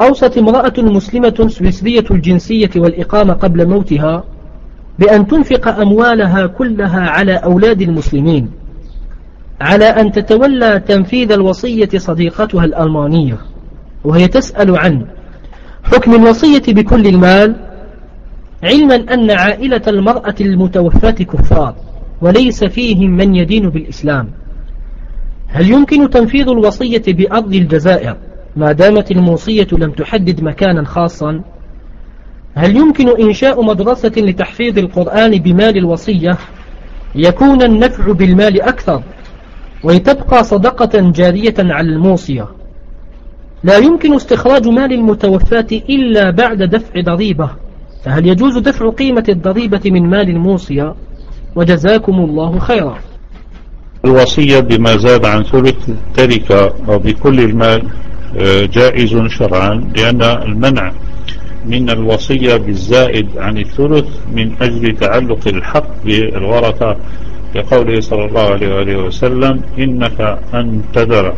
أوصت امرأة مسلمة سويسرية الجنسية والإقامة قبل موتها بأن تنفق أموالها كلها على أولاد المسلمين على أن تتولى تنفيذ الوصية صديقتها الألمانية وهي تسأل عن حكم الوصية بكل المال علما أن عائلة المرأة المتوفاة كفار وليس فيهم من يدين بالإسلام. هل يمكن تنفيذ الوصية بأرض الجزائر؟ ما دامت الموصية لم تحدد مكانا خاصا هل يمكن إنشاء مدرسة لتحفيظ القرآن بمال الوصية؟ يكون النفع بالمال أكثر ولتبقى صدقة جارية على الموصية. لا يمكن استخراج مال المتوفاة إلا بعد دفع ضريبة فهل يجوز دفع قيمة الضريبة من مال الموصية؟ وجزاكم الله خيرا. الوصية بما زاد عن ثلث التركة أو بكل المال جائز شرعا لأن المنع من الوصية بالزائد عن الثلث من أجل تعلق الحق بالورثة لقوله صلى الله عليه وآله وسلم إنك أن تدر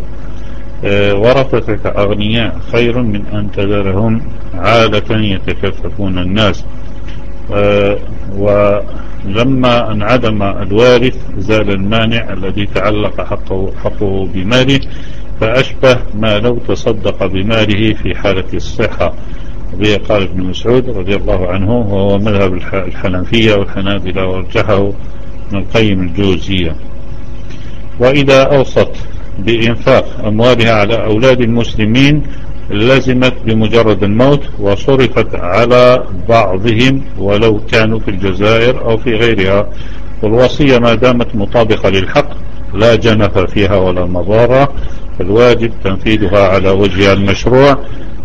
آه، ورثتك أغنياء خير من أن تدرهم عادة يتكففون الناس. آه، ولما انعدم الوارث زال المانع الذي تعلق حقه, حقه بماله. فأشبه ما لو تصدق بماله في حالة الصحة. وبه قال ابن مسعود رضي الله عنه وهو مذهب الحنفية والحنابلة ورجحه ابن القيم الجوزية. وإذا أوصت بإنفاق أموالها على أولاد المسلمين لزمت بمجرد الموت وصرفت على بعضهم ولو كانوا في الجزائر أو في غيرها. والوصية ما دامت مطابقة للحق لا جنف فيها ولا مضارة فالواجب تنفيذها على وجهها المشروع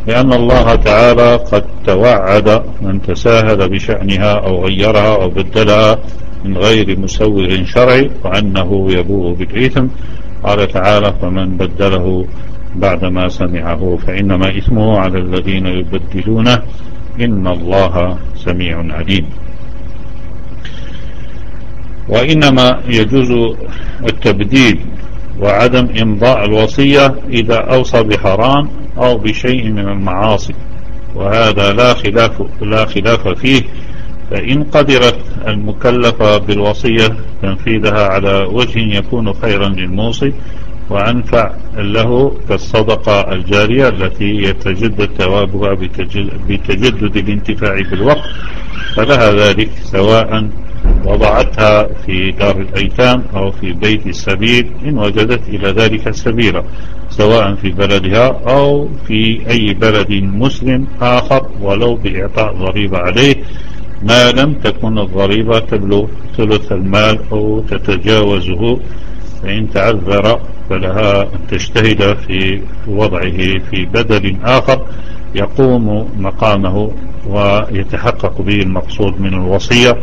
لأن الله تعالى قد توعد من تساهل بشأنها أو غيرها أو بدلها من غير مسور شرعي وأنه يبوء بالإثم. قال تعالى فمن بدله بعدما سمعه فإنما إثمه على الذين يبدلونه. إن الله سميع عليم. وإنما يجوز التبديل وعدم إمضاء الوصية إذا أوصى بحرام أو بشيء من المعاصي. وهذا لا خلاف, لا خلاف فيه. فإن قدرت المكلفة بالوصية تنفيذها على وجه يكون خيرا للموصي وأنفع له كالصدقة الجارية التي يتجدد ثوابها بتجدد الانتفاع بالوقت. فلها ذلك سواء وضعتها في دار الأيتام أو في بيت السبيل إن وجدت إلى ذلك سبيلا سواء في بلدها أو في أي بلد مسلم آخر ولو بإعطاء ضريبة عليه ما لم تكن الضريبة تبلغ ثلث المال أو تتجاوزه فإن تعذر فلها أن تجتهد في وضعه في بدل آخر يقوم مقامه ويتحقق به المقصود من الوصية.